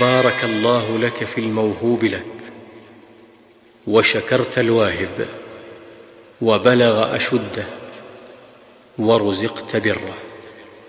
بارك الله لك في الموهوب لك وشكرت الواهب وبلغ أشده ورزقت بره.